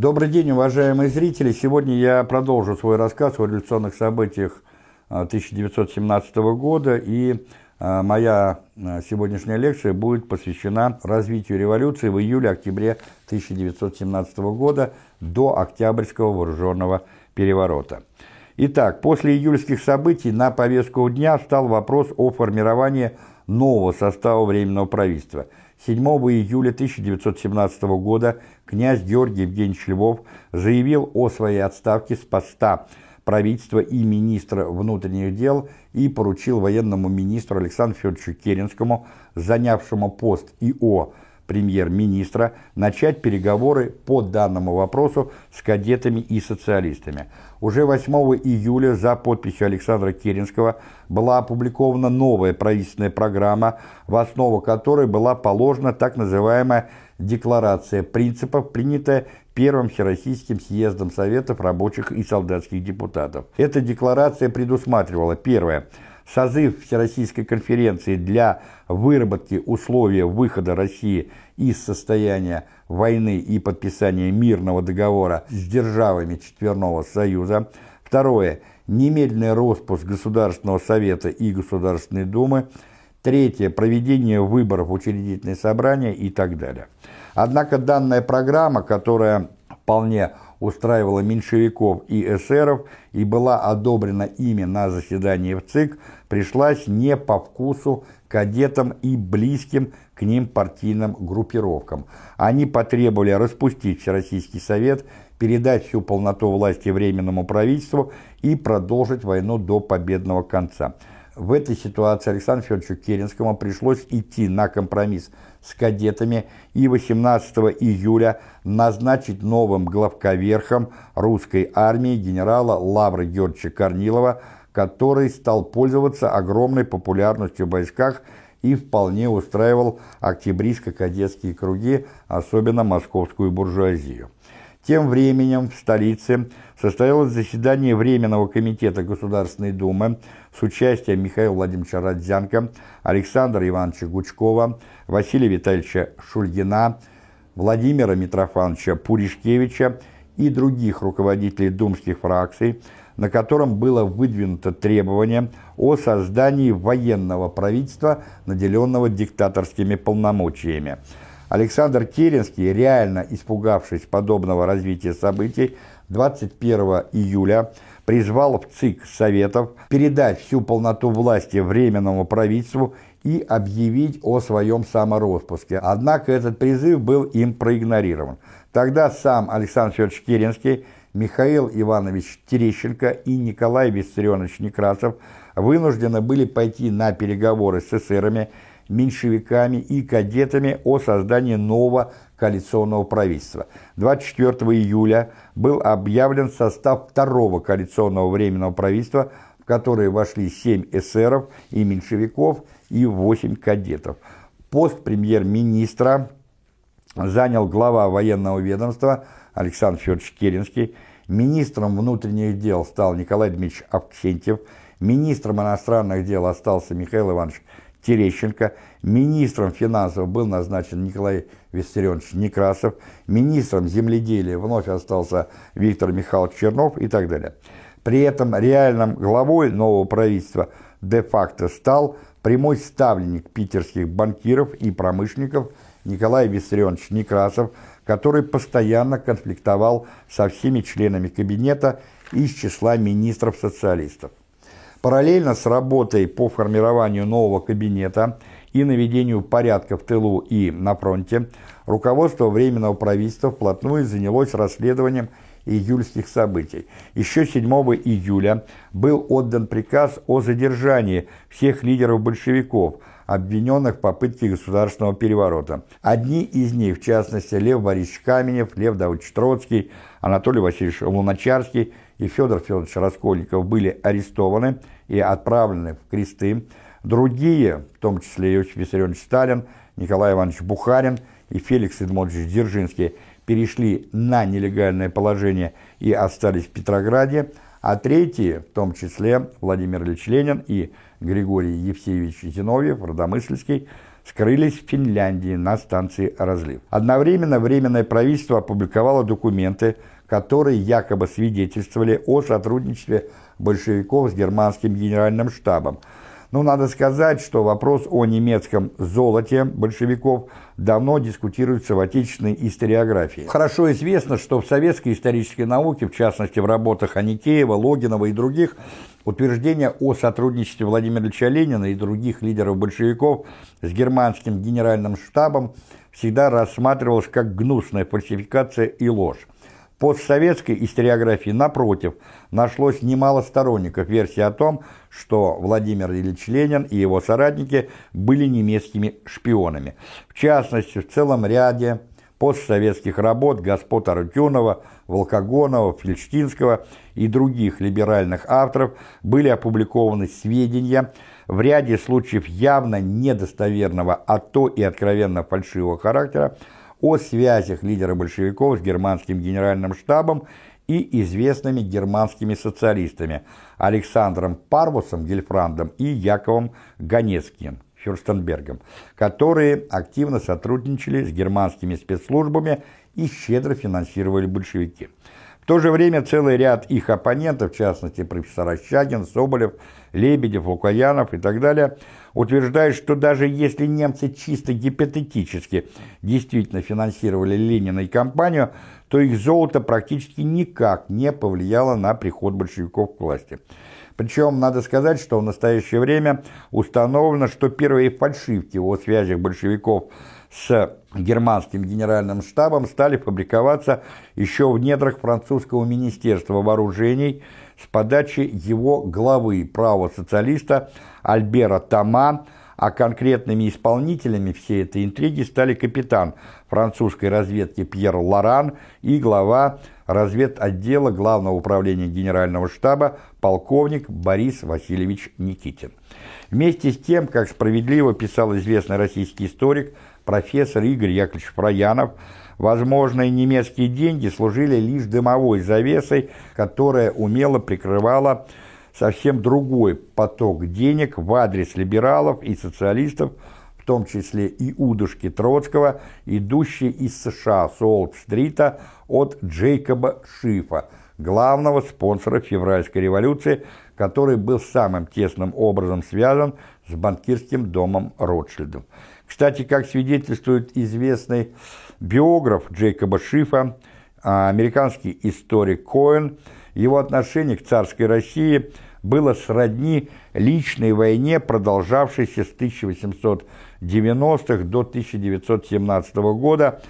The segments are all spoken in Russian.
Добрый день, уважаемые зрители! Сегодня я продолжу свой рассказ о революционных событиях 1917 а, года, и а, моя а, сегодняшняя лекция будет посвящена развитию революции в июле-октябре 1917 года до Октябрьского вооруженного переворота. Итак, после июльских событий на повестку дня встал вопрос о формировании нового состава Временного правительства – 7 июля 1917 года князь Георгий Евгеньевич Львов заявил о своей отставке с поста правительства и министра внутренних дел и поручил военному министру Александру Федоровичу Керенскому, занявшему пост ИО премьер-министра, начать переговоры по данному вопросу с кадетами и социалистами. Уже 8 июля за подписью Александра Керенского была опубликована новая правительственная программа, в основу которой была положена так называемая «Декларация принципов», принятая Первым Всероссийским съездом Советов рабочих и солдатских депутатов. Эта декларация предусматривала, первое, созыв Всероссийской конференции для выработки условий выхода России из состояния войны и подписания мирного договора с державами Четверного Союза. Второе. Немедленный распуск Государственного Совета и Государственной Думы. Третье. Проведение выборов учредительное собрание и так далее. Однако данная программа, которая вполне устраивала меньшевиков и эсеров и была одобрена ими на заседании в ЦИК, пришлась не по вкусу кадетам и близким к ним партийным группировкам. Они потребовали распустить Всероссийский Совет, передать всю полноту власти Временному правительству и продолжить войну до победного конца. В этой ситуации Александру Федоровичу Керенскому пришлось идти на компромисс с кадетами и 18 июля назначить новым главковерхом русской армии генерала Лавра Георгиевича Корнилова, который стал пользоваться огромной популярностью в войсках и вполне устраивал октябристско-кадетские круги, особенно московскую буржуазию. Тем временем в столице состоялось заседание Временного комитета Государственной Думы с участием Михаила Владимировича Родзянко, Александра Ивановича Гучкова, Василия Витальевича Шульгина, Владимира Митрофановича Пуришкевича и других руководителей думских фракций, на котором было выдвинуто требование о создании военного правительства, наделенного диктаторскими полномочиями. Александр Керенский, реально испугавшись подобного развития событий, 21 июля призвал в ЦИК Советов передать всю полноту власти Временному правительству и объявить о своем самороспуске. Однако этот призыв был им проигнорирован. Тогда сам Александр Федорович Керенский Михаил Иванович Терещенко и Николай Виссарионович Некрасов вынуждены были пойти на переговоры с эсерами, меньшевиками и кадетами о создании нового коалиционного правительства. 24 июля был объявлен состав второго коалиционного временного правительства, в которое вошли 7 эсеров и меньшевиков и 8 кадетов. Пост премьер-министра занял глава военного ведомства – Александр Федорович Керенский, министром внутренних дел стал Николай Дмитриевич Авксентьев, министром иностранных дел остался Михаил Иванович Терещенко, министром финансов был назначен Николай Виссарионович Некрасов, министром земледелия вновь остался Виктор Михайлович Чернов и так далее. При этом реальным главой нового правительства де-факто стал прямой ставленник питерских банкиров и промышленников Николай Виссарионович Некрасов, который постоянно конфликтовал со всеми членами кабинета из числа министров-социалистов. Параллельно с работой по формированию нового кабинета и наведению порядка в тылу и на фронте, руководство Временного правительства вплотную занялось расследованием июльских событий. Еще 7 июля был отдан приказ о задержании всех лидеров большевиков – обвиненных в попытке государственного переворота. Одни из них, в частности, Лев Борисович Каменев, Лев Давыдович Троцкий, Анатолий Васильевич Луначарский и Федор Федорович Раскольников были арестованы и отправлены в кресты. Другие, в том числе Иосиф Виссарионович Сталин, Николай Иванович Бухарин и Феликс Эдмонович Дзержинский, перешли на нелегальное положение и остались в Петрограде, а третьи, в том числе Владимир Ильич Ленин и Григорий Евсеевич Зиновьев, Родомысльский, скрылись в Финляндии на станции «Разлив». Одновременно Временное правительство опубликовало документы, которые якобы свидетельствовали о сотрудничестве большевиков с германским генеральным штабом. Но надо сказать, что вопрос о немецком золоте большевиков давно дискутируется в отечественной историографии. Хорошо известно, что в советской исторической науке, в частности в работах Аникеева, Логинова и других, утверждение о сотрудничестве Владимира Ильича Ленина и других лидеров большевиков с германским генеральным штабом всегда рассматривалось как гнусная фальсификация и ложь постсоветской историографии, напротив, нашлось немало сторонников версии о том, что Владимир Ильич Ленин и его соратники были немецкими шпионами. В частности, в целом ряде постсоветских работ господ Арутюнова, Волкогонова, Фельштинского и других либеральных авторов были опубликованы сведения, в ряде случаев явно недостоверного, а то и откровенно фальшивого характера, о связях лидера большевиков с германским генеральным штабом и известными германскими социалистами Александром Парвусом Гельфрандом и Яковом Ганецким Фюрстенбергом, которые активно сотрудничали с германскими спецслужбами и щедро финансировали большевики. То же время целый ряд их оппонентов, в частности профессора Щагин, Соболев, Лебедев, Лукаянов и так далее, утверждают, что даже если немцы чисто гипотетически действительно финансировали Ленина и компанию, то их золото практически никак не повлияло на приход большевиков к власти. Причем надо сказать, что в настоящее время установлено, что первые фальшивки о связях большевиков германским генеральным штабом стали фабриковаться еще в недрах французского министерства вооружений с подачи его главы право-социалиста Альбера Тома, а конкретными исполнителями всей этой интриги стали капитан французской разведки Пьер Лоран и глава разведотдела Главного управления Генерального штаба полковник Борис Васильевич Никитин. Вместе с тем, как справедливо писал известный российский историк, профессор Игорь Яковлевич Проянов, возможные немецкие деньги служили лишь дымовой завесой, которая умело прикрывала совсем другой поток денег в адрес либералов и социалистов, в том числе и удушки Троцкого, идущие из США с Уолл-стрита от Джейкоба Шифа, главного спонсора февральской революции, который был самым тесным образом связан с банкирским домом Ротшильдов. Кстати, как свидетельствует известный биограф Джейкоба Шифа, американский историк Коэн, его отношение к царской России было сродни личной войне, продолжавшейся с 1890-х до 1917 года,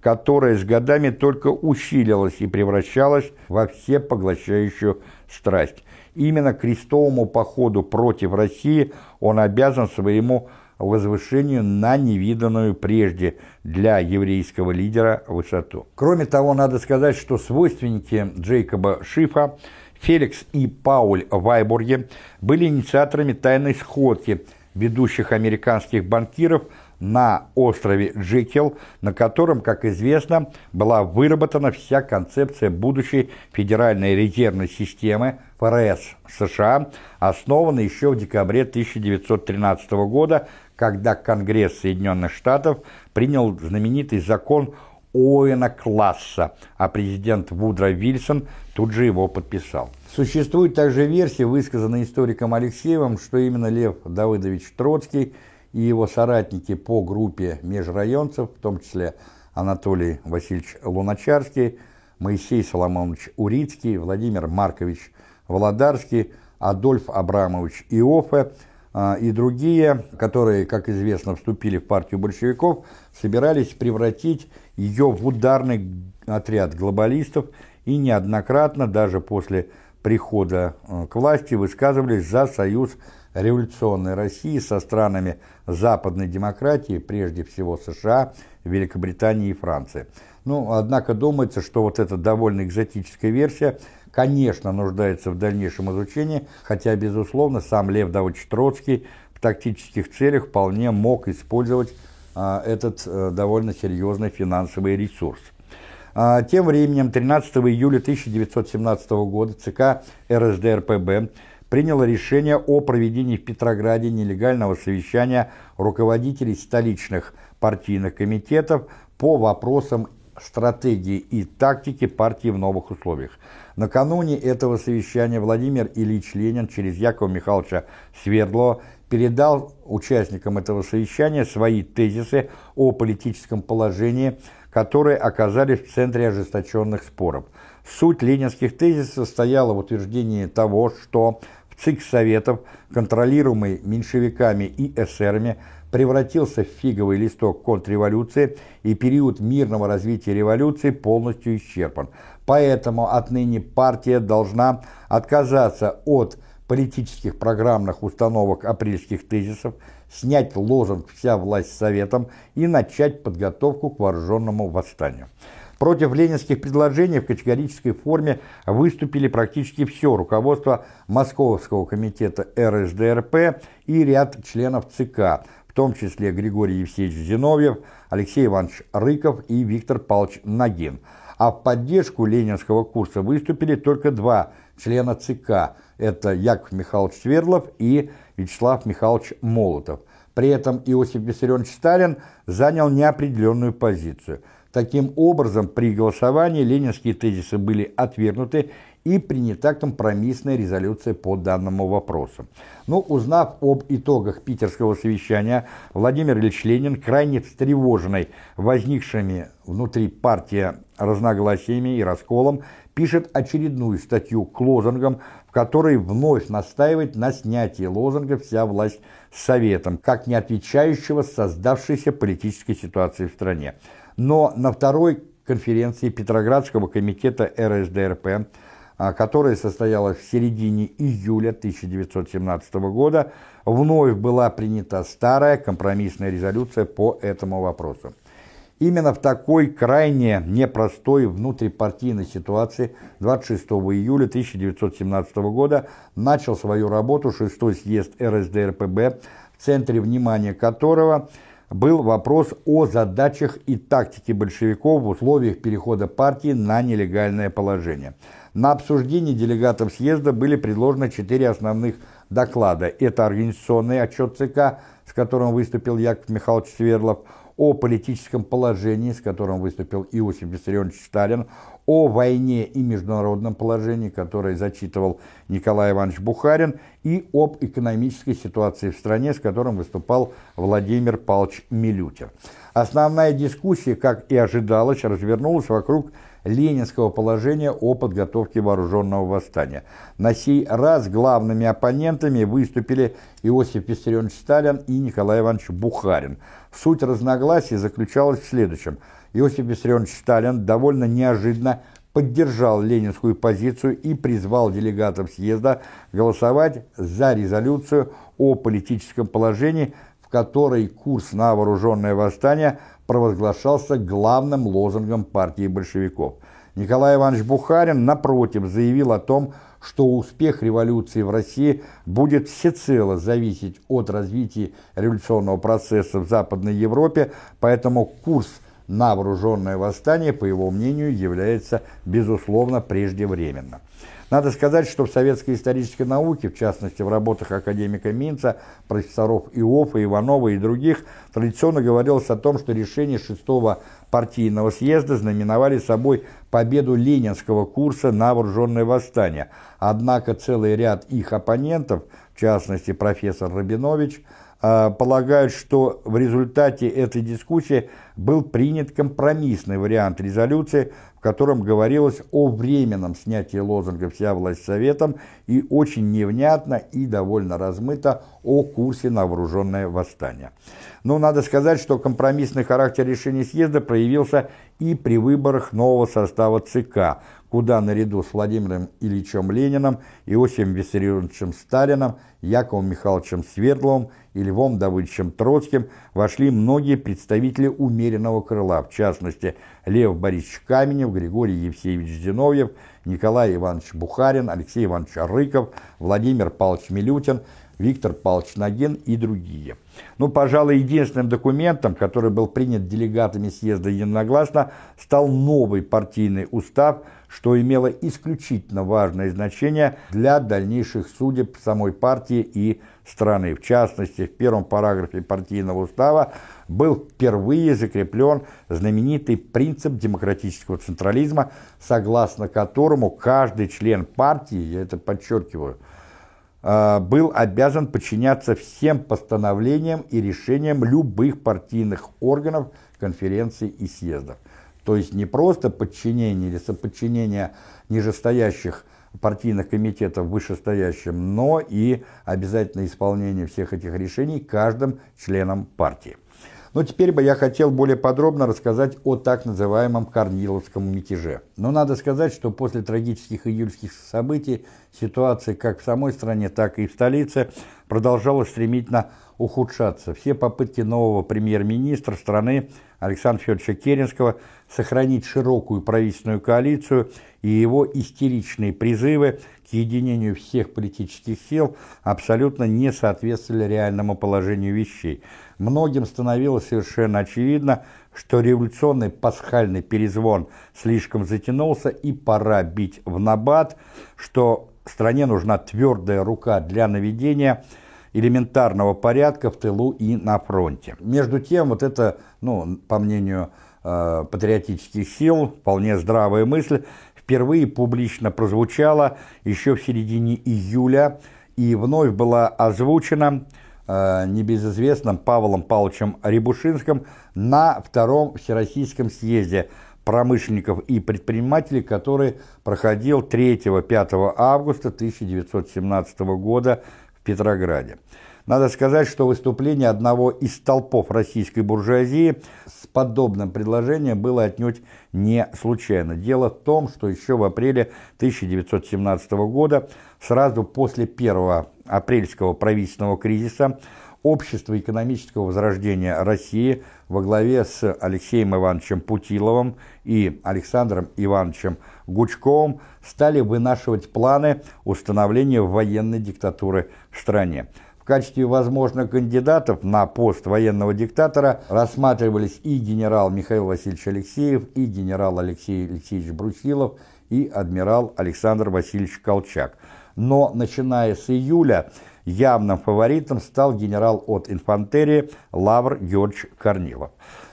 которая с годами только усилилась и превращалась во всепоглощающую страсть. Именно крестовому походу против России он обязан своему возвышению на невиданную прежде для еврейского лидера высоту. Кроме того, надо сказать, что свойственники Джейкоба Шифа Феликс и Пауль Вайбурге были инициаторами тайной сходки ведущих американских банкиров на острове Джекил, на котором, как известно, была выработана вся концепция будущей Федеральной резервной системы ФРС США, основанной еще в декабре 1913 года когда Конгресс Соединенных Штатов принял знаменитый закон Оуэна Класса, а президент Вудро Вильсон тут же его подписал. Существует также версия, высказанная историком Алексеевым, что именно Лев Давыдович Троцкий и его соратники по группе межрайонцев, в том числе Анатолий Васильевич Луначарский, Моисей Соломонович Урицкий, Владимир Маркович Володарский, Адольф Абрамович Иофе – и другие, которые, как известно, вступили в партию большевиков, собирались превратить ее в ударный отряд глобалистов и неоднократно, даже после прихода э, к власти, высказывались за союз революционной России со странами западной демократии, прежде всего США, Великобритании и Франции. Ну, однако думается, что вот эта довольно экзотическая версия – конечно, нуждается в дальнейшем изучении, хотя, безусловно, сам Лев Давыдович Троцкий в тактических целях вполне мог использовать а, этот а, довольно серьезный финансовый ресурс. А, тем временем 13 июля 1917 года ЦК РСДРПБ приняло решение о проведении в Петрограде нелегального совещания руководителей столичных партийных комитетов по вопросам стратегии и тактики партии в новых условиях. Накануне этого совещания Владимир Ильич Ленин через Якова Михайловича Свердлова передал участникам этого совещания свои тезисы о политическом положении, которые оказались в центре ожесточенных споров. Суть ленинских тезисов состояла в утверждении того, что в ЦИК Советов, контролируемый меньшевиками и эсерами, превратился в фиговый листок контрреволюции, и период мирного развития революции полностью исчерпан. Поэтому отныне партия должна отказаться от политических программных установок апрельских тезисов, снять лозунг «Вся власть советом» и начать подготовку к вооруженному восстанию. Против ленинских предложений в категорической форме выступили практически все руководство Московского комитета РСДРП и ряд членов ЦК, том числе Григорий Евсеевич Зиновьев, Алексей Иванович Рыков и Виктор Павлович Нагин. А в поддержку ленинского курса выступили только два члена ЦК – это Яков Михайлович Свердлов и Вячеслав Михайлович Молотов. При этом Иосиф Виссарионович Сталин занял неопределенную позицию. Таким образом, при голосовании ленинские тезисы были отвергнуты и принята компромиссная резолюция по данному вопросу. Но узнав об итогах питерского совещания, Владимир Ильич Ленин, крайне встревоженный возникшими внутри партии разногласиями и расколом, пишет очередную статью к лозунгам, в которой вновь настаивает на снятии лозунга «Вся власть Советом», как не отвечающего создавшейся политической ситуации в стране. Но на второй конференции Петроградского комитета РСДРП которая состоялась в середине июля 1917 года, вновь была принята старая компромиссная резолюция по этому вопросу. Именно в такой крайне непростой внутрипартийной ситуации 26 июля 1917 года начал свою работу шестой съезд РСДРПБ, в центре внимания которого был вопрос о задачах и тактике большевиков в условиях перехода партии на нелегальное положение – на обсуждение делегатов съезда были предложены четыре основных доклада. Это организационный отчет ЦК, с которым выступил Яков Михайлович Свердлов, о политическом положении, с которым выступил Иосиф Виссарионович Сталин, о войне и международном положении, которое зачитывал Николай Иванович Бухарин, и об экономической ситуации в стране, с которым выступал Владимир Павлович Милютер. Основная дискуссия, как и ожидалось, развернулась вокруг ленинского положения о подготовке вооруженного восстания. На сей раз главными оппонентами выступили Иосиф Виссарионович Сталин и Николай Иванович Бухарин. Суть разногласий заключалась в следующем. Иосиф Виссарионович Сталин довольно неожиданно поддержал ленинскую позицию и призвал делегатов съезда голосовать за резолюцию о политическом положении, в которой курс на вооруженное восстание – провозглашался главным лозунгом партии большевиков. Николай Иванович Бухарин, напротив, заявил о том, что успех революции в России будет всецело зависеть от развития революционного процесса в Западной Европе, поэтому курс на вооруженное восстание, по его мнению, является, безусловно, преждевременным. Надо сказать, что в советской исторической науке, в частности в работах академика Минца, профессоров Иофа, Иванова и других, традиционно говорилось о том, что решение шестого партийного съезда знаменовали собой победу ленинского курса на вооруженное восстание. Однако целый ряд их оппонентов, в частности профессор Рабинович, полагают, что в результате этой дискуссии был принят компромиссный вариант резолюции, в котором говорилось о временном снятии лозунга «Вся власть советом» и очень невнятно и довольно размыто о курсе на вооруженное восстание. Но надо сказать, что компромиссный характер решения съезда проявился и при выборах нового состава ЦК, куда наряду с Владимиром Ильичем Лениным, Иосифом Виссарионовичем Сталиным, Яковом Михайловичем Свердловым и Львом Давыдовичем Троцким вошли многие представители умеренного крыла, в частности Лев Борисович Каменев, Григорий Евсеевич Зиновьев, Николай Иванович Бухарин, Алексей Иванович Рыков, Владимир Павлович Милютин. Виктор Павлович Нагин и другие. Ну, пожалуй, единственным документом, который был принят делегатами съезда единогласно, стал новый партийный устав, что имело исключительно важное значение для дальнейших судеб самой партии и страны. В частности, в первом параграфе партийного устава был впервые закреплен знаменитый принцип демократического централизма, согласно которому каждый член партии, я это подчеркиваю, а, был обязан подчиняться всем постановлениям и решениям любых партийных органов, конференций и съездов. То есть не просто подчинение или соподчинение нижестоящих партийных комитетов вышестоящим, но и обязательное исполнение всех этих решений каждым членом партии. Но теперь бы я хотел более подробно рассказать о так называемом Корниловском мятеже. Но надо сказать, что после трагических июльских событий ситуация как в самой стране, так и в столице продолжала стремительно ухудшаться. Все попытки нового премьер-министра страны Александра Федоровича Керенского сохранить широкую правительственную коалицию и его истеричные призывы к единению всех политических сил абсолютно не соответствовали реальному положению вещей. Многим становилось совершенно очевидно, что революционный пасхальный перезвон слишком затянулся и пора бить в набат, что стране нужна твердая рука для наведения элементарного порядка в тылу и на фронте. Между тем, вот это, ну, по мнению э, патриотических сил, вполне здравая мысль, впервые публично прозвучала еще в середине июля и вновь была озвучена э, небезызвестным Павлом Павловичем Рябушинским на Втором Всероссийском съезде промышленников и предпринимателей, который проходил 3-5 августа 1917 года Петрограде. Надо сказать, что выступление одного из столпов российской буржуазии с подобным предложением было отнюдь не случайно. Дело в том, что еще в апреле 1917 года, сразу после первого апрельского правительственного кризиса, Общество экономического возрождения России во главе с Алексеем Ивановичем Путиловым и Александром Ивановичем Гучковым стали вынашивать планы установления военной диктатуры в стране качестве возможных кандидатов на пост военного диктатора рассматривались и генерал Михаил Васильевич Алексеев, и генерал Алексей Алексеевич Брусилов, и адмирал Александр Васильевич Колчак. Но начиная с июля явным фаворитом стал генерал от инфантерии Лавр Георгиевич Корнилов.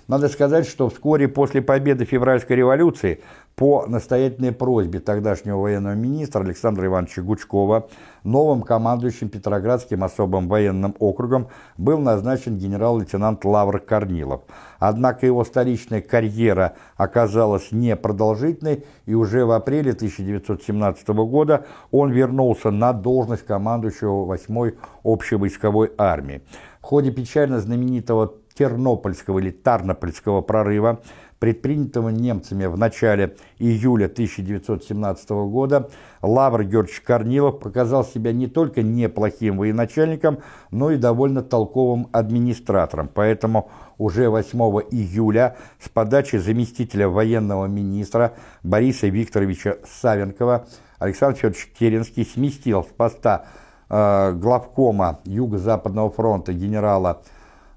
Надо сказать, что вскоре после победы февральской революции по настоятельной просьбе тогдашнего военного министра Александра Ивановича Гучкова новым командующим Петроградским особым военным округом был назначен генерал-лейтенант Лавр Корнилов. Однако его столичная карьера оказалась непродолжительной, и уже в апреле 1917 года он вернулся на должность командующего 8-й общевойсковой армии. В ходе печально знаменитого Тернопольского или Тарнопольского прорыва предпринятого немцами в начале июля 1917 года, Лавр Георгиевич Корнилов показал себя не только неплохим военачальником, но и довольно толковым администратором. Поэтому уже 8 июля с подачи заместителя военного министра Бориса Викторовича Савенкова Александр Федорович Керенский сместил с поста э, главкома Юго-Западного фронта генерала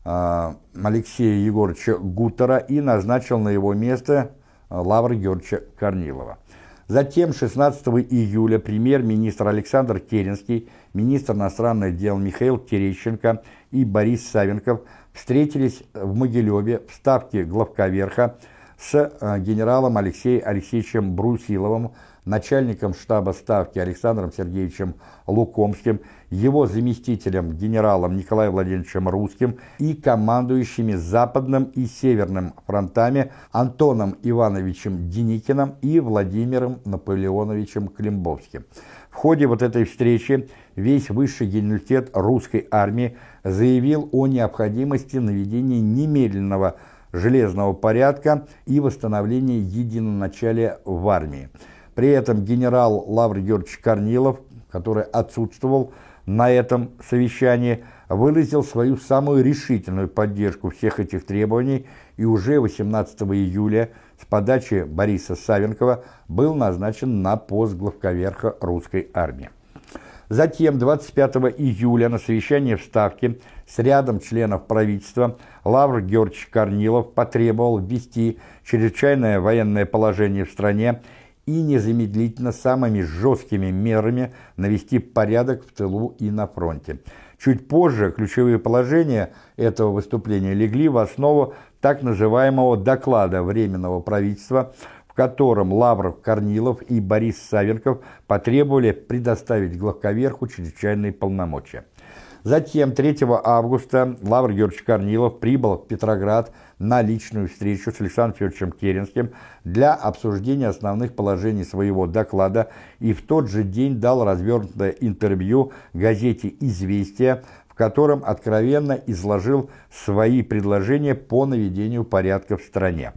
Алексея Егоровича Гутера и назначил на его место а, Лавра Георгиевича Корнилова. Затем 16 июля премьер-министр Александр Керенский, министр иностранных дел Михаил Терещенко и Борис Савенков встретились в Могилеве в ставке главковерха с а, генералом Алексеем Алексеевичем Брусиловым, начальником штаба ставки Александром Сергеевичем Лукомским, его заместителем генералом Николаем Владимировичем Русским и командующими Западным и Северным фронтами Антоном Ивановичем Деникиным и Владимиром Наполеоновичем Климбовским. В ходе вот этой встречи весь высший генералитет русской армии заявил о необходимости наведения немедленного железного порядка и восстановления единоначалия в армии. При этом генерал Лавр Георгиевич Корнилов, который отсутствовал на этом совещании, выразил свою самую решительную поддержку всех этих требований и уже 18 июля с подачи Бориса Савенкова был назначен на пост главковерха русской армии. Затем 25 июля на совещании в Ставке с рядом членов правительства Лавр Георгиевич Корнилов потребовал ввести чрезвычайное военное положение в стране и незамедлительно самыми жесткими мерами навести порядок в тылу и на фронте. Чуть позже ключевые положения этого выступления легли в основу так называемого доклада Временного правительства котором Лавров, Корнилов и Борис Савенков потребовали предоставить главковерху чрезвычайные полномочия. Затем 3 августа Лавр Георгиевич Корнилов прибыл в Петроград на личную встречу с Александром Федоровичем Керенским для обсуждения основных положений своего доклада и в тот же день дал развернутое интервью газете «Известия», в котором откровенно изложил свои предложения по наведению порядка в стране.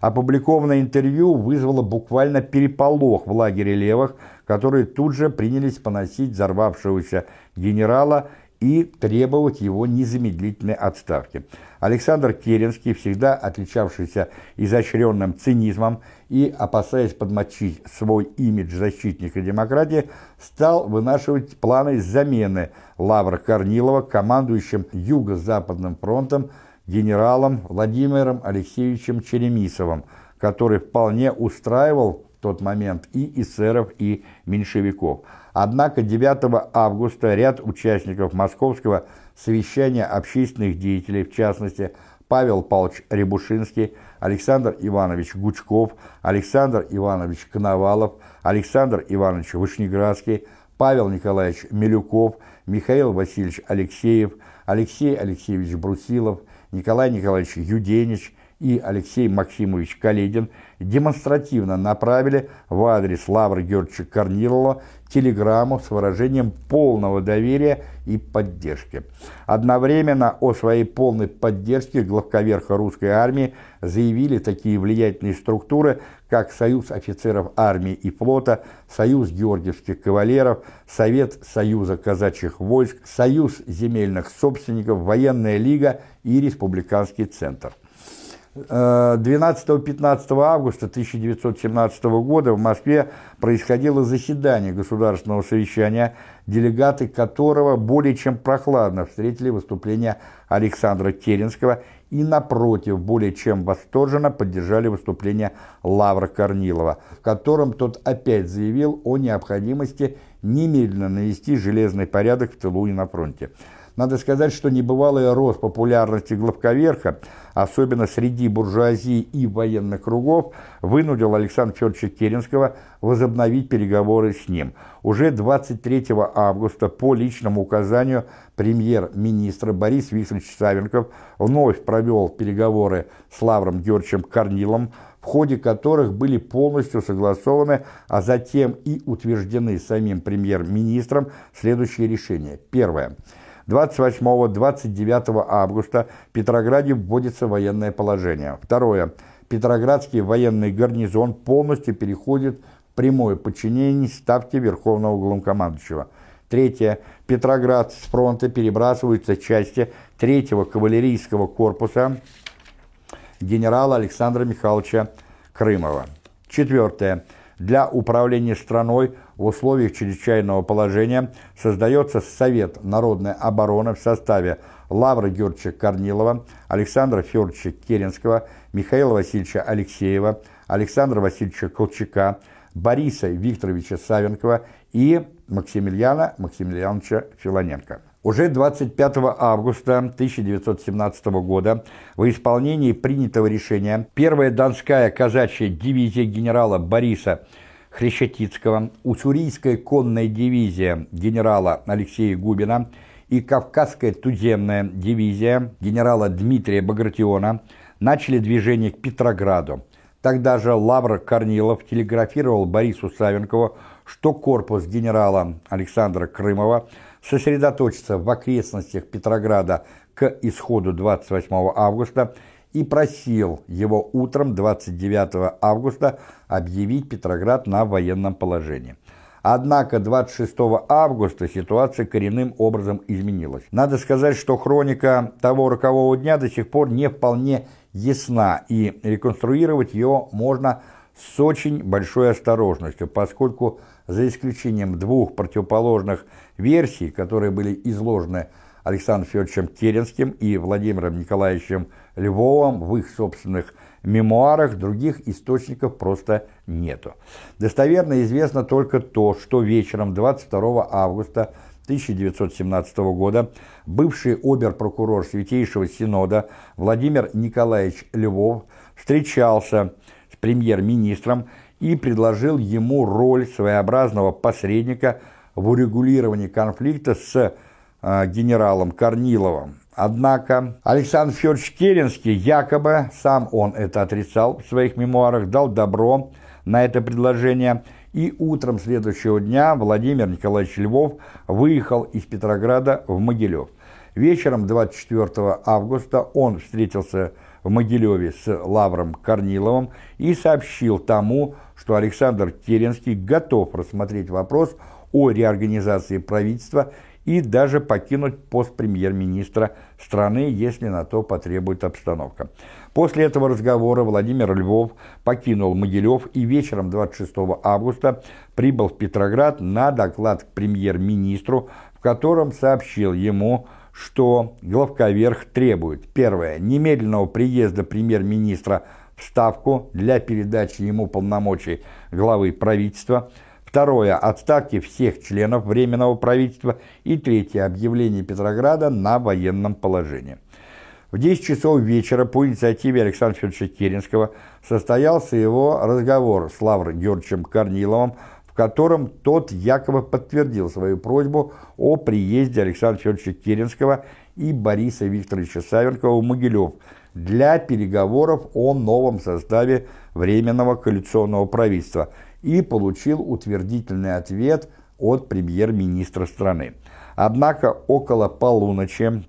Опубликованное интервью вызвало буквально переполох в лагере левых, которые тут же принялись поносить взорвавшегося генерала и требовать его незамедлительной отставки. Александр Керенский, всегда отличавшийся изощренным цинизмом и опасаясь подмочить свой имидж защитника демократии, стал вынашивать планы замены Лавра Корнилова командующим Юго-Западным фронтом генералом Владимиром Алексеевичем Черемисовым, который вполне устраивал в тот момент и эсеров, и меньшевиков. Однако 9 августа ряд участников московского совещания общественных деятелей, в частности Павел Павлович Рябушинский, Александр Иванович Гучков, Александр Иванович Коновалов, Александр Иванович Вышнеградский, Павел Николаевич Милюков, Михаил Васильевич Алексеев, Алексей Алексеевич Брусилов – Николай Николаевич Юденич и Алексей Максимович Каледин демонстративно направили в адрес Лавра Георгиевича Корнилова телеграмму с выражением полного доверия и поддержки. Одновременно о своей полной поддержке главковерха русской армии заявили такие влиятельные структуры, как Союз офицеров армии и флота, Союз георгиевских кавалеров, Совет Союза казачьих войск, Союз земельных собственников, Военная лига и Республиканский центр. 12-15 августа 1917 года в Москве происходило заседание Государственного совещания, делегаты которого более чем прохладно встретили выступление Александра Керенского и, напротив, более чем восторженно поддержали выступление Лавра Корнилова, в котором тот опять заявил о необходимости немедленно навести железный порядок в тылу и на фронте. Надо сказать, что небывалый рост популярности главковерха, особенно среди буржуазии и военных кругов, вынудил Александра Федоровича Керенского возобновить переговоры с ним. Уже 23 августа по личному указанию премьер-министра Борис Викторович Савенков вновь провел переговоры с Лавром Георгиевичем Корнилом, в ходе которых были полностью согласованы, а затем и утверждены самим премьер-министром следующие решения. Первое. 28-29 августа в Петрограде вводится военное положение. Второе. Петроградский военный гарнизон полностью переходит в прямое подчинение ставки Верховного Главнокомандующего. Третье. Петроград с фронта перебрасываются части третьего кавалерийского корпуса генерала Александра Михайловича Крымова. Четвертое. Для управления страной в условиях чрезвычайного положения создается Совет народной обороны в составе Лавра Георгиевича Корнилова, Александра Федоровича Керенского, Михаила Васильевича Алексеева, Александра Васильевича Колчака, Бориса Викторовича Савенкова и Максимилиана Максимилиановича Филоненко. Уже 25 августа 1917 года в исполнении принятого решения первая Донская казачья дивизия генерала Бориса Хрещатицкого, Уссурийская конная дивизия генерала Алексея Губина и Кавказская туземная дивизия генерала Дмитрия Багратиона начали движение к Петрограду. Тогда же Лавр Корнилов телеграфировал Борису Савенкову, что корпус генерала Александра Крымова – сосредоточиться в окрестностях Петрограда к исходу 28 августа и просил его утром 29 августа объявить Петроград на военном положении. Однако 26 августа ситуация коренным образом изменилась. Надо сказать, что хроника того рокового дня до сих пор не вполне ясна, и реконструировать ее можно с очень большой осторожностью, поскольку за исключением двух противоположных версий, которые были изложены Александром Федоровичем Керенским и Владимиром Николаевичем Львовым в их собственных мемуарах, других источников просто нету. Достоверно известно только то, что вечером 22 августа 1917 года бывший обер-прокурор Святейшего Синода Владимир Николаевич Львов встречался с премьер-министром и предложил ему роль своеобразного посредника в урегулировании конфликта с э, генералом Корниловым. Однако Александр Федорович Керенский, якобы, сам он это отрицал в своих мемуарах, дал добро на это предложение, и утром следующего дня Владимир Николаевич Львов выехал из Петрограда в Могилев. Вечером 24 августа он встретился в Могилеве с Лавром Корниловым и сообщил тому, что Александр Керенский готов рассмотреть вопрос о реорганизации правительства и даже покинуть пост премьер-министра страны, если на то потребует обстановка. После этого разговора Владимир Львов покинул Могилев и вечером 26 августа прибыл в Петроград на доклад к премьер-министру, в котором сообщил ему, что главковерх требует, первое, немедленного приезда премьер-министра в Ставку для передачи ему полномочий главы правительства – Второе – отставки всех членов Временного правительства. И третье – объявление Петрограда на военном положении. В 10 часов вечера по инициативе Александра Федоровича Керенского состоялся его разговор с Лавром Георгиевичем Корниловым, в котором тот якобы подтвердил свою просьбу о приезде Александра Федоровича Керенского и Бориса Викторовича Савенкова в Могилев для переговоров о новом составе Временного коалиционного правительства – и получил утвердительный ответ от премьер-министра страны. Однако около полуночи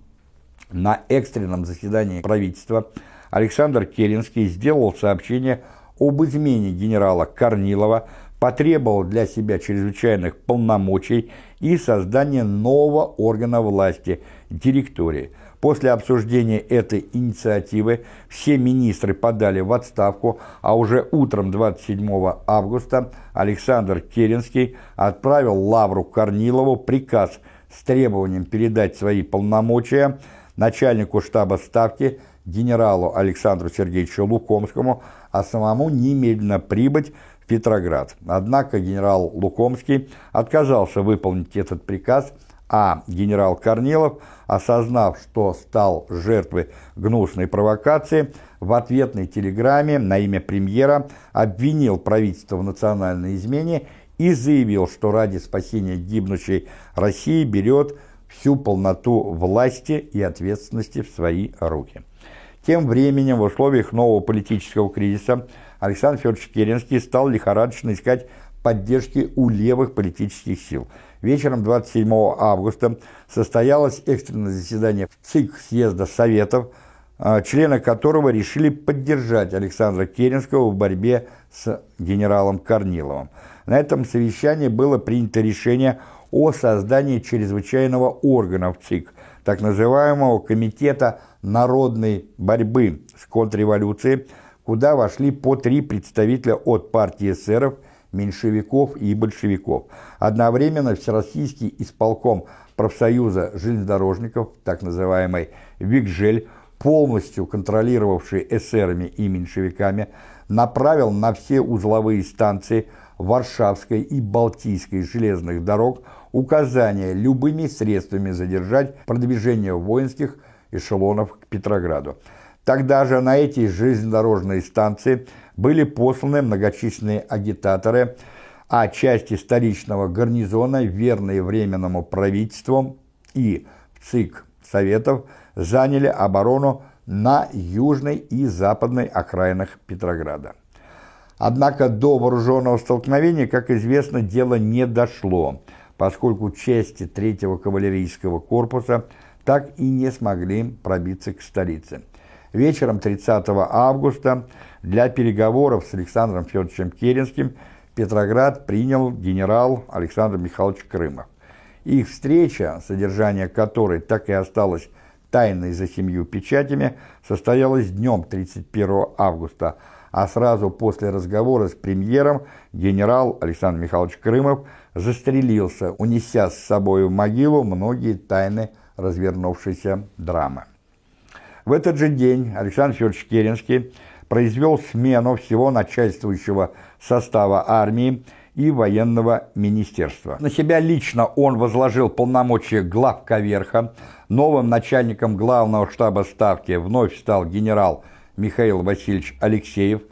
на экстренном заседании правительства Александр Керенский сделал сообщение об измене генерала Корнилова, потребовал для себя чрезвычайных полномочий и создания нового органа власти – директории – После обсуждения этой инициативы все министры подали в отставку, а уже утром 27 августа Александр Керенский отправил Лавру Корнилову приказ с требованием передать свои полномочия начальнику штаба Ставки генералу Александру Сергеевичу Лукомскому, а самому немедленно прибыть в Петроград. Однако генерал Лукомский отказался выполнить этот приказ – а генерал Корнилов, осознав, что стал жертвой гнусной провокации, в ответной телеграмме на имя премьера обвинил правительство в национальной измене и заявил, что ради спасения гибнущей России берет всю полноту власти и ответственности в свои руки. Тем временем в условиях нового политического кризиса Александр Федорович Керенский стал лихорадочно искать поддержки у левых политических сил – Вечером 27 августа состоялось экстренное заседание ЦИК съезда Советов, а, члены которого решили поддержать Александра Керенского в борьбе с генералом Корниловым. На этом совещании было принято решение о создании чрезвычайного органа в ЦИК, так называемого Комитета народной борьбы с контрреволюцией, куда вошли по три представителя от партии эсеров – меньшевиков и большевиков. Одновременно Всероссийский исполком профсоюза железнодорожников, так называемый ВИКЖЕЛЬ, полностью контролировавший эсерами и меньшевиками, направил на все узловые станции Варшавской и Балтийской железных дорог указания любыми средствами задержать продвижение воинских эшелонов к Петрограду. Тогда же на эти железнодорожные станции были посланы многочисленные агитаторы, а части столичного гарнизона, верные Временному правительству и ЦИК Советов, заняли оборону на южной и западной окраинах Петрограда. Однако до вооруженного столкновения, как известно, дело не дошло, поскольку части 3-го кавалерийского корпуса так и не смогли пробиться к столице. Вечером 30 августа для переговоров с Александром Федоровичем Керенским Петроград принял генерал Александр Михайлович Крымов. Их встреча, содержание которой так и осталось тайной за семью печатями, состоялась днем 31 августа, а сразу после разговора с премьером генерал Александр Михайлович Крымов застрелился, унеся с собой в могилу многие тайны развернувшейся драмы. В этот же день Александр Федорович Керенский произвел смену всего начальствующего состава армии и военного министерства. На себя лично он возложил полномочия главка верха. Новым начальником главного штаба Ставки вновь стал генерал Михаил Васильевич Алексеев,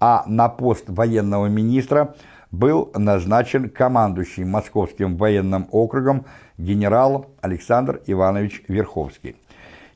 а на пост военного министра был назначен командующий Московским военным округом генерал Александр Иванович Верховский.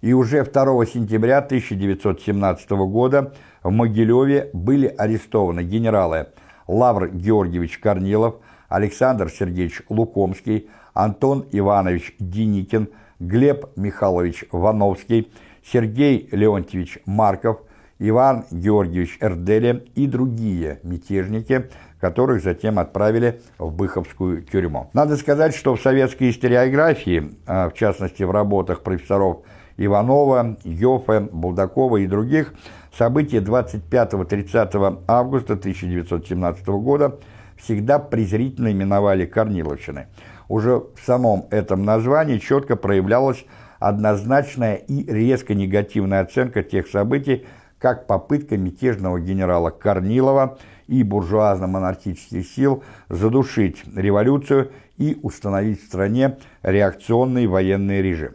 И уже 2 сентября 1917 года в Могилеве были арестованы генералы Лавр Георгиевич Корнилов, Александр Сергеевич Лукомский, Антон Иванович Деникин, Глеб Михайлович Вановский, Сергей Леонтьевич Марков, Иван Георгиевич Эрделя и другие мятежники, которых затем отправили в Быховскую тюрьму. Надо сказать, что в советской историографии, а, в частности в работах профессоров Иванова, Йофе, Булдакова и других, события 25-30 августа 1917 года всегда презрительно именовали Корниловщины. Уже в самом этом названии четко проявлялась однозначная и резко негативная оценка тех событий, как попытка мятежного генерала Корнилова и буржуазно-монархических сил задушить революцию и установить в стране реакционный военный режим.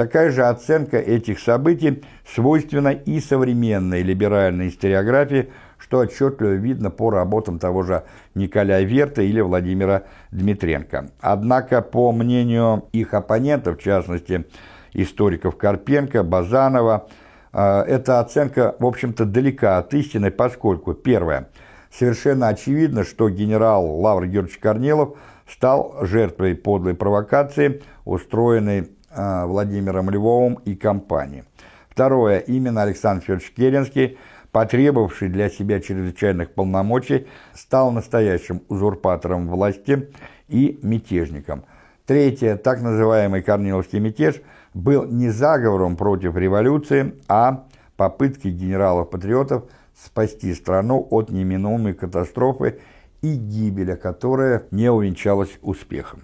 Такая же оценка этих событий свойственна и современной либеральной историографии, что отчетливо видно по работам того же Николя Верта или Владимира Дмитренко. Однако, по мнению их оппонентов, в частности, историков Карпенко, Базанова, э, эта оценка, в общем-то, далека от истины, поскольку, первое, совершенно очевидно, что генерал Лавр Георгиевич Корнилов стал жертвой подлой провокации, устроенной Владимиром Львовым и компанией. Второе. Именно Александр Федорович Керенский, потребовавший для себя чрезвычайных полномочий, стал настоящим узурпатором власти и мятежником. Третье. Так называемый Корниловский мятеж был не заговором против революции, а попыткой генералов-патриотов спасти страну от неминуемой катастрофы и гибели, которая не увенчалась успехом.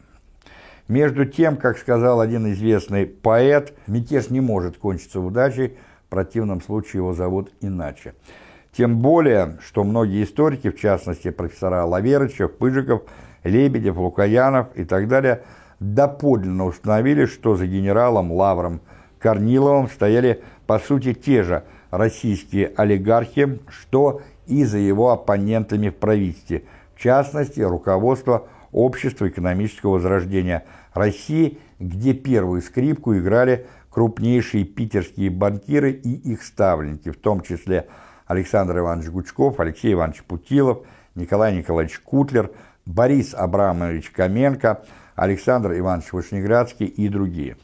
Между тем, как сказал один известный поэт, мятеж не может кончиться удачей, в противном случае его зовут иначе. Тем более, что многие историки, в частности профессора Лаверычев, Пыжиков, Лебедев, Лукаянов и так далее, доподлинно установили, что за генералом Лавром Корниловым стояли по сути те же российские олигархи, что и за его оппонентами в правительстве, в частности руководство общества экономического возрождения России, где первую скрипку играли крупнейшие питерские банкиры и их ставленники, в том числе Александр Иванович Гучков, Алексей Иванович Путилов, Николай Николаевич Кутлер, Борис Абрамович Каменко, Александр Иванович Вышнеградский и другие.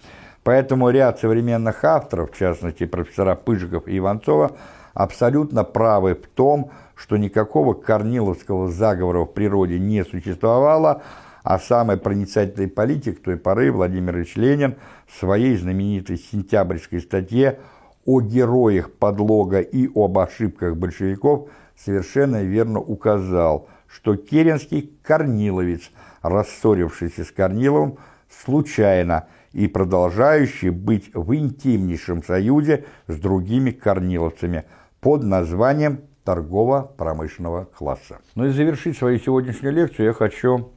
Поэтому ряд современных авторов, в частности профессора Пыжиков и Иванцова, абсолютно правы в том, что никакого корниловского заговора в природе не существовало, а самый проницательный политик той поры, Владимир Ильич Ленин, в своей знаменитой сентябрьской статье о героях подлога и об ошибках большевиков совершенно верно указал, что Керенский – корниловец, рассорившийся с Корниловым случайно и продолжающий быть в интимнейшем союзе с другими корниловцами под названием торгово-промышленного класса. Ну и завершить свою сегодняшнюю лекцию я хочу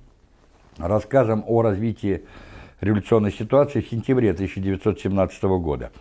рассказом о развитии революционной ситуации в сентябре 1917 года.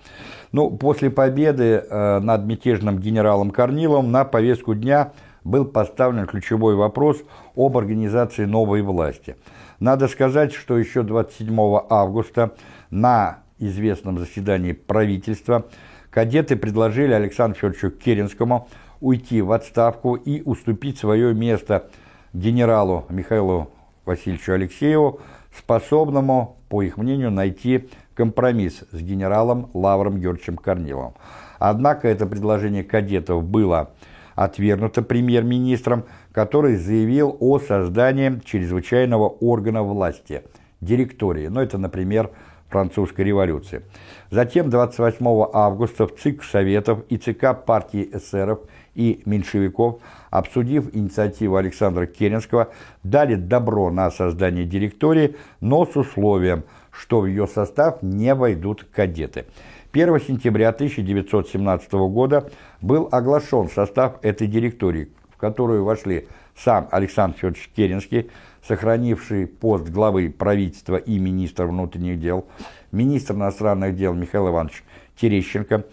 Ну, после победы э, над мятежным генералом Корниловым на повестку дня был поставлен ключевой вопрос об организации новой власти. Надо сказать, что еще 27 августа на известном заседании правительства кадеты предложили Александру Федоровичу Керенскому уйти в отставку и уступить свое место генералу Михаилу Васильевичу Алексееву, способному, по их мнению, найти компромисс с генералом Лавром Георгиевичем Корниловым. Однако это предложение кадетов было отвергнуто премьер-министром, который заявил о создании чрезвычайного органа власти – директории. Ну, это, например, французской революции. Затем 28 августа в ЦИК Советов и ЦК партии эсеров и меньшевиков, обсудив инициативу Александра Керенского, дали добро на создание директории, но с условием, что в ее состав не войдут кадеты. 1 сентября 1917 года был оглашен состав этой директории, в которую вошли сам Александр Федорович Керенский, сохранивший пост главы правительства и министра внутренних дел, министр иностранных дел Михаил Иванович Терещенко,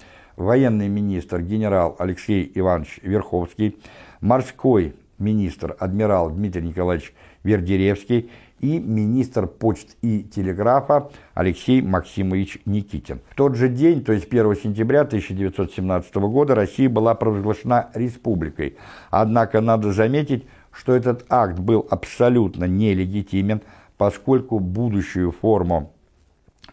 военный министр генерал Алексей Иванович Верховский, морской министр адмирал Дмитрий Николаевич Вердеревский и министр почт и телеграфа Алексей Максимович Никитин. В тот же день, то есть 1 сентября 1917 года, Россия была провозглашена республикой. Однако надо заметить, что этот акт был абсолютно нелегитимен, поскольку будущую форму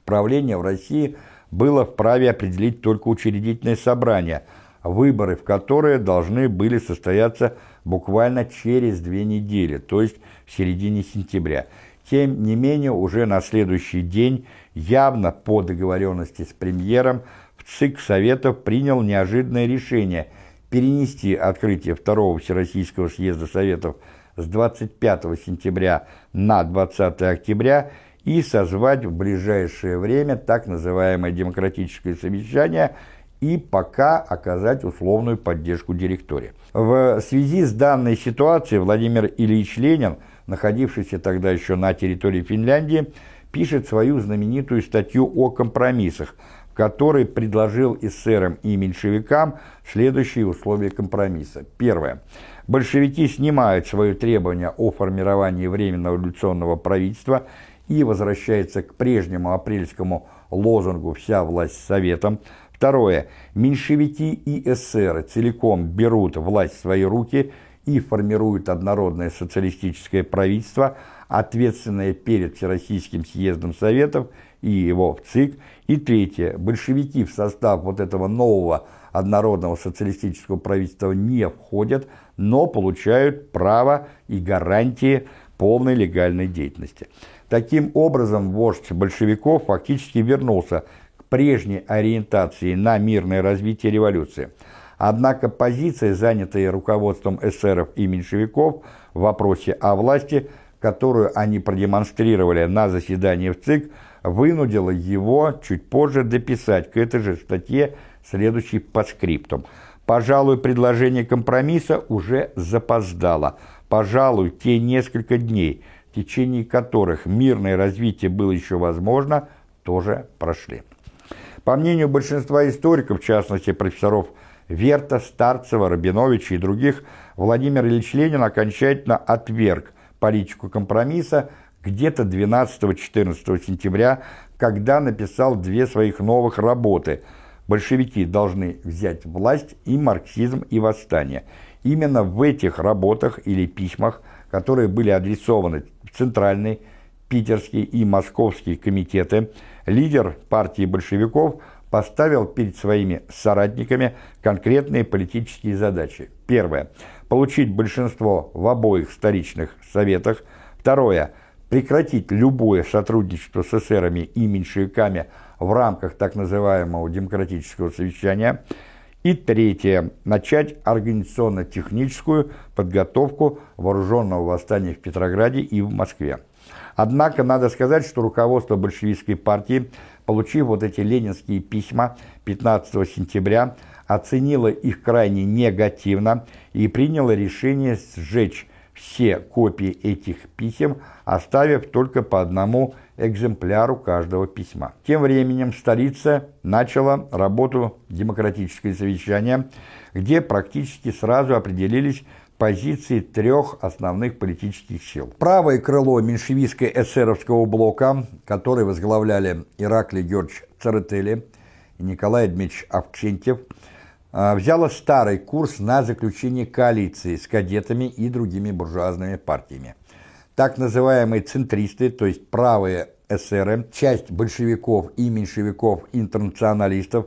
правления в России было вправе определить только учредительное собрание, выборы в которое должны были состояться буквально через две недели, то есть в середине сентября. Тем не менее, уже на следующий день, явно по договоренности с премьером, в ЦИК Советов принял неожиданное решение перенести открытие Второго Всероссийского съезда Советов с 25 сентября на 20 октября и созвать в ближайшее время так называемое демократическое совещание и пока оказать условную поддержку директории. В связи с данной ситуацией Владимир Ильич Ленин, находившийся тогда еще на территории Финляндии, пишет свою знаменитую статью о компромиссах, в которой предложил эсерам и меньшевикам следующие условия компромисса. Первое. Большевики снимают свое требование о формировании Временного революционного правительства и возвращается к прежнему апрельскому лозунгу «Вся власть Советом», Второе. Меньшевики и эсеры целиком берут власть в свои руки и формируют однородное социалистическое правительство, ответственное перед Всероссийским съездом Советов и его в ЦИК. И третье. Большевики в состав вот этого нового однородного социалистического правительства не входят, но получают право и гарантии полной легальной деятельности. Таким образом, вождь большевиков фактически вернулся прежней ориентации на мирное развитие революции. Однако позиция, занятая руководством эсеров и меньшевиков в вопросе о власти, которую они продемонстрировали на заседании в ЦИК, вынудила его чуть позже дописать к этой же статье следующий подскриптум. Пожалуй, предложение компромисса уже запоздало. Пожалуй, те несколько дней, течение которых мирное развитие было еще возможно, тоже прошли. По мнению большинства историков, в частности профессоров Верта, Старцева, Рабиновича и других, Владимир Ильич Ленин окончательно отверг политику компромисса где-то 12-14 сентября, когда написал две своих новых работы «Большевики должны взять власть» и «Марксизм и восстание». Именно в этих работах или письмах, которые были адресованы Центральный, Питерский и Московский комитеты, лидер партии большевиков поставил перед своими соратниками конкретные политические задачи. Первое. Получить большинство в обоих столичных советах. Второе. Прекратить любое сотрудничество с эсерами и меньшевиками в рамках так называемого демократического совещания. И третье. Начать организационно-техническую подготовку вооруженного восстания в Петрограде и в Москве. Однако надо сказать, что руководство большевистской партии, получив вот эти ленинские письма 15 сентября, оценило их крайне негативно и приняло решение сжечь все копии этих писем, оставив только по одному экземпляру каждого письма. Тем временем столица начала работу демократическое совещание, где практически сразу определились позиции трех основных политических сил. Правое крыло меньшевистско-эсеровского блока, который возглавляли Ираклий Георгиевич Церетели и Николай Дмитриевич Авксентьев, а, взяло старый курс на заключение коалиции с кадетами и другими буржуазными партиями. Так называемые центристы, то есть правые эсеры, часть большевиков и меньшевиков-интернационалистов,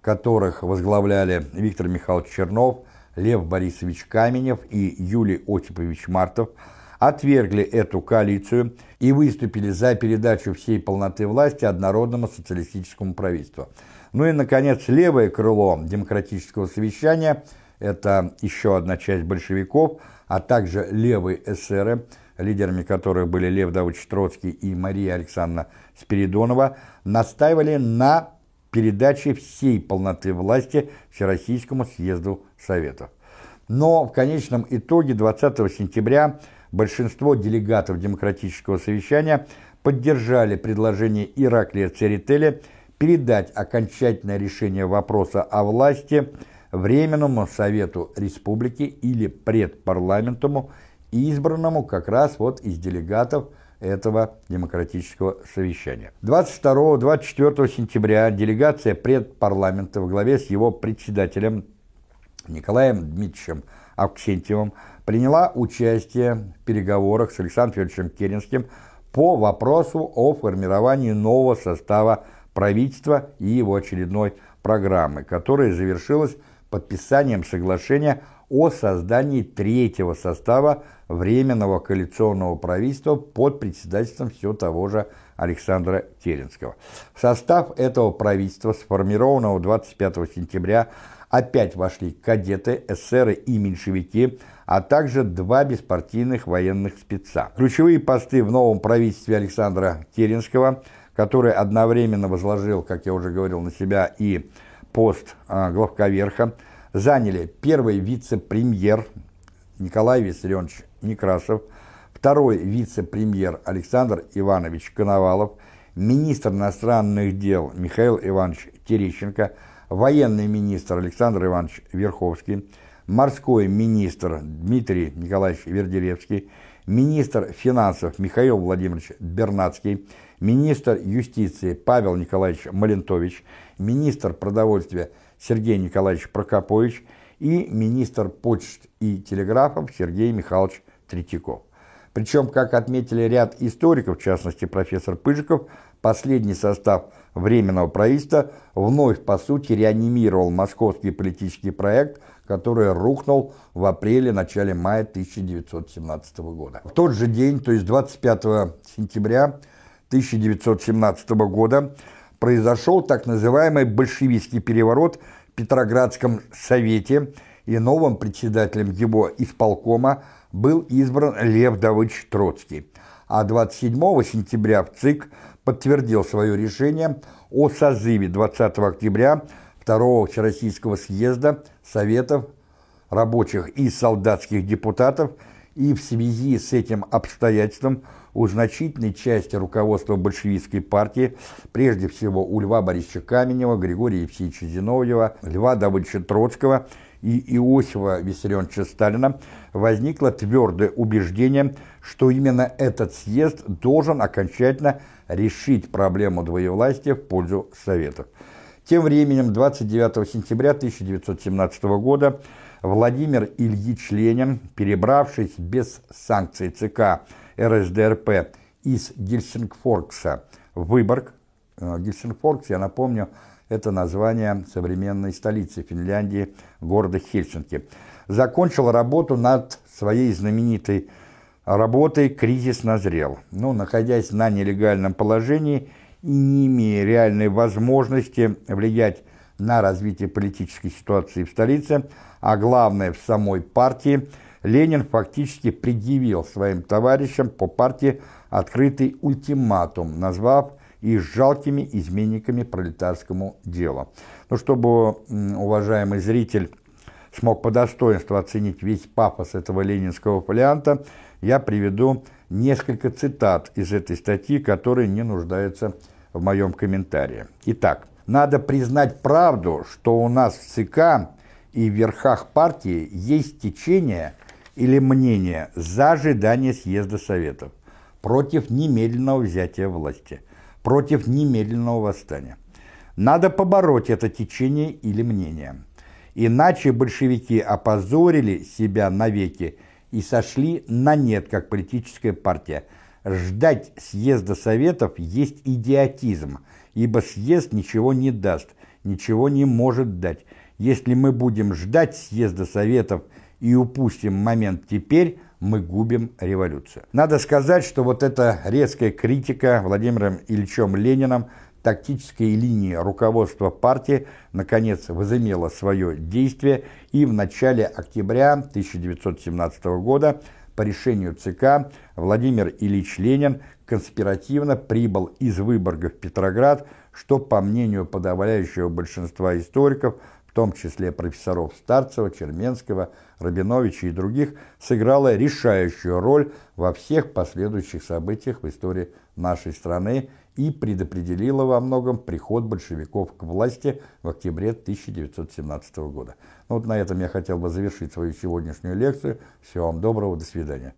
которых возглавляли Виктор Михайлович Чернов – Лев Борисович Каменев и Юлий Осипович Мартов, отвергли эту коалицию и выступили за передачу всей полноты власти однородному социалистическому правительству. Ну и, наконец, левое крыло демократического совещания – это еще одна часть большевиков, а также левые эсеры, лидерами которых были Лев Давыдович Троцкий и Мария Александровна Спиридонова, настаивали на передаче всей полноты власти Всероссийскому съезду Советов. Но в конечном итоге 20 сентября большинство делегатов демократического совещания поддержали предложение Ираклия Церетели передать окончательное решение вопроса о власти Временному Совету Республики или предпарламентуму, избранному как раз вот из делегатов этого демократического совещания. 22-24 сентября делегация предпарламента во главе с его председателем Николаем Дмитриевичем Авксентьевым приняла участие в переговорах с Александром Федоровичем Керенским по вопросу о формировании нового состава правительства и его очередной программы, которая завершилась подписанием соглашения о создании третьего состава Временного коалиционного правительства под председательством все того же Александра Керенского. В состав этого правительства, сформированного 25 сентября, опять вошли кадеты, эсеры и меньшевики, а также два беспартийных военных спеца. Ключевые посты в новом правительстве Александра Керенского, который одновременно возложил, как я уже говорил, на себя и пост а, главковерха, заняли первый вице-премьер Николай Виссарионович Некрасов, второй вице-премьер Александр Иванович Коновалов, министр иностранных дел Михаил Иванович Терещенко, военный министр Александр Иванович Верховский, морской министр Дмитрий Николаевич Вердеревский, министр финансов Михаил Владимирович Бернацкий, министр юстиции Павел Николаевич Малентович, министр продовольствия Сергей Николаевич Прокопович и министр почт и телеграфов Сергей Михайлович Третьяков. Причем, как отметили ряд историков, в частности профессор Пыжиков, последний состав Временного правительства вновь, по сути, реанимировал московский политический проект, который рухнул в апреле-начале мая 1917 года. В тот же день, то есть 25 сентября 1917 года, произошел так называемый большевистский переворот в Петроградском совете, и новым председателем его исполкома был избран Лев Давыдович Троцкий. А 27 сентября в ЦИК подтвердил свое решение о созыве 20 октября Второго Всероссийского съезда Советов рабочих и солдатских депутатов и в связи с этим обстоятельством у значительной части руководства большевистской партии, прежде всего у Льва Борисовича Каменева, Григория Евсеевича Зиновьева, Льва Давыдовича Троцкого и Иосифа Виссарионовича Сталина, возникло твердое убеждение, что именно этот съезд должен окончательно решить проблему двоевластия в пользу Советов. Тем временем 29 сентября 1917 года Владимир Ильич Ленин, перебравшись без санкций ЦК РСДРП из Гельсингфоркса в Выборг, э, Гельсингфоркс, я напомню, это название современной столицы Финляндии, города Хельсинки, закончил работу над своей знаменитой работой «Кризис назрел». Ну, находясь на нелегальном положении и не имея реальной возможности влиять на развитие политической ситуации в столице, а главное в самой партии, Ленин фактически предъявил своим товарищам по партии открытый ультиматум, назвав их жалкими изменниками пролетарскому делу. Но чтобы уважаемый зритель смог по достоинству оценить весь пафос этого ленинского фолианта, я приведу несколько цитат из этой статьи, которые не нуждаются в моем комментарии. Итак, надо признать правду, что у нас в ЦК и в верхах партии есть течение или мнение за ожидание съезда Советов, против немедленного взятия власти, против немедленного восстания. Надо побороть это течение или мнение. Иначе большевики опозорили себя навеки и сошли на нет как политическая партия. Ждать съезда Советов есть идиотизм, ибо съезд ничего не даст, ничего не может дать. Если мы будем ждать съезда Советов и упустим момент теперь, мы губим революцию. Надо сказать, что вот эта резкая критика Владимиром Ильичем Лениным тактической линии руководства партии наконец возымела свое действие и в начале октября 1917 года по решению ЦК Владимир Ильич Ленин конспиративно прибыл из Выборга в Петроград, что, по мнению подавляющего большинства историков, в том числе профессоров Старцева, Черменского, Рабиновича и других, сыграло решающую роль во всех последующих событиях в истории нашей страны и предопределила во многом приход большевиков к власти в октябре 1917 года. Ну, вот на этом я хотел бы завершить свою сегодняшнюю лекцию. Всего вам доброго, до свидания.